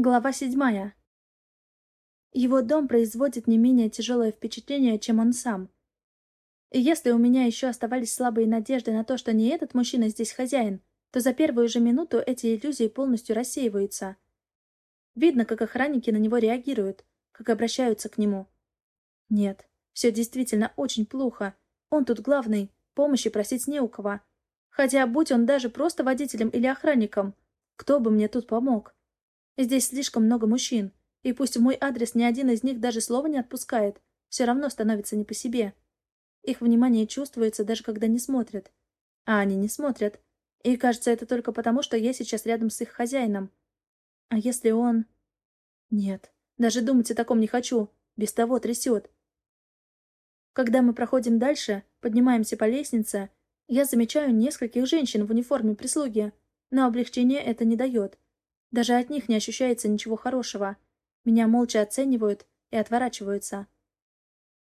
Глава седьмая. Его дом производит не менее тяжелое впечатление, чем он сам. И если у меня еще оставались слабые надежды на то, что не этот мужчина здесь хозяин, то за первую же минуту эти иллюзии полностью рассеиваются. Видно, как охранники на него реагируют, как обращаются к нему. Нет, все действительно очень плохо. Он тут главный, помощи просить не у кого. Хотя, будь он даже просто водителем или охранником, кто бы мне тут помог? Здесь слишком много мужчин, и пусть в мой адрес ни один из них даже слова не отпускает, все равно становится не по себе. Их внимание чувствуется, даже когда не смотрят. А они не смотрят. И кажется, это только потому, что я сейчас рядом с их хозяином. А если он... Нет, даже думать о таком не хочу. Без того трясет. Когда мы проходим дальше, поднимаемся по лестнице, я замечаю нескольких женщин в униформе прислуги, но облегчения это не дает. Даже от них не ощущается ничего хорошего. Меня молча оценивают и отворачиваются.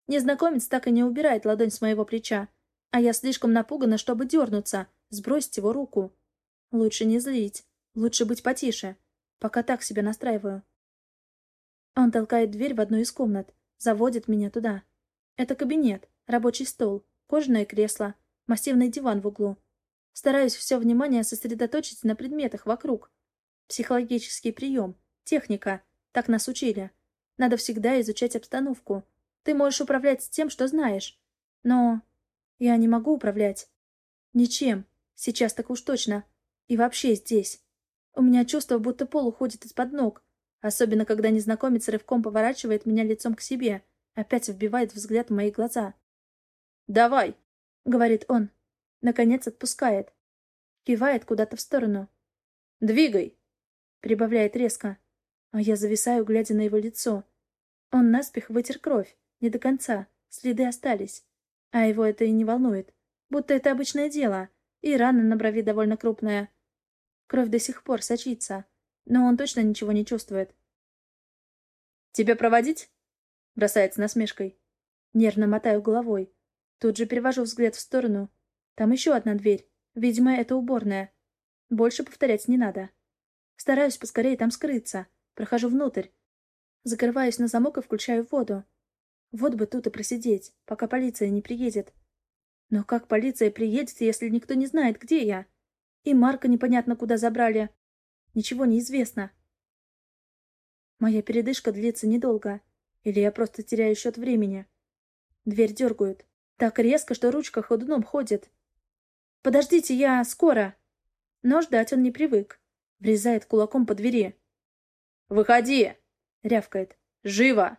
Незнакомец так и не убирает ладонь с моего плеча, а я слишком напугана, чтобы дернуться, сбросить его руку. Лучше не злить, лучше быть потише, пока так себя настраиваю. Он толкает дверь в одну из комнат, заводит меня туда. Это кабинет, рабочий стол, кожаное кресло, массивный диван в углу. Стараюсь все внимание сосредоточить на предметах вокруг, Психологический прием. Техника. Так нас учили. Надо всегда изучать обстановку. Ты можешь управлять тем, что знаешь. Но я не могу управлять. Ничем. Сейчас так уж точно. И вообще здесь. У меня чувство, будто пол уходит из-под ног. Особенно, когда незнакомец рывком поворачивает меня лицом к себе. Опять вбивает взгляд в мои глаза. «Давай!» — говорит он. Наконец отпускает. Кивает куда-то в сторону. «Двигай!» Прибавляет резко. А я зависаю, глядя на его лицо. Он наспех вытер кровь. Не до конца. Следы остались. А его это и не волнует. Будто это обычное дело. И рана на брови довольно крупная. Кровь до сих пор сочится. Но он точно ничего не чувствует. «Тебе проводить?» Бросается насмешкой. Нервно мотаю головой. Тут же перевожу взгляд в сторону. Там еще одна дверь. Видимо, это уборная. Больше повторять не надо. Стараюсь поскорее там скрыться. Прохожу внутрь. Закрываюсь на замок и включаю воду. Вот бы тут и просидеть, пока полиция не приедет. Но как полиция приедет, если никто не знает, где я? И Марка непонятно куда забрали. Ничего не известно. Моя передышка длится недолго. Или я просто теряю счет времени. Дверь дергают. Так резко, что ручка ходуном ходит. «Подождите, я скоро!» Но ждать он не привык. Врезает кулаком по двери. «Выходи!» — рявкает. «Живо!»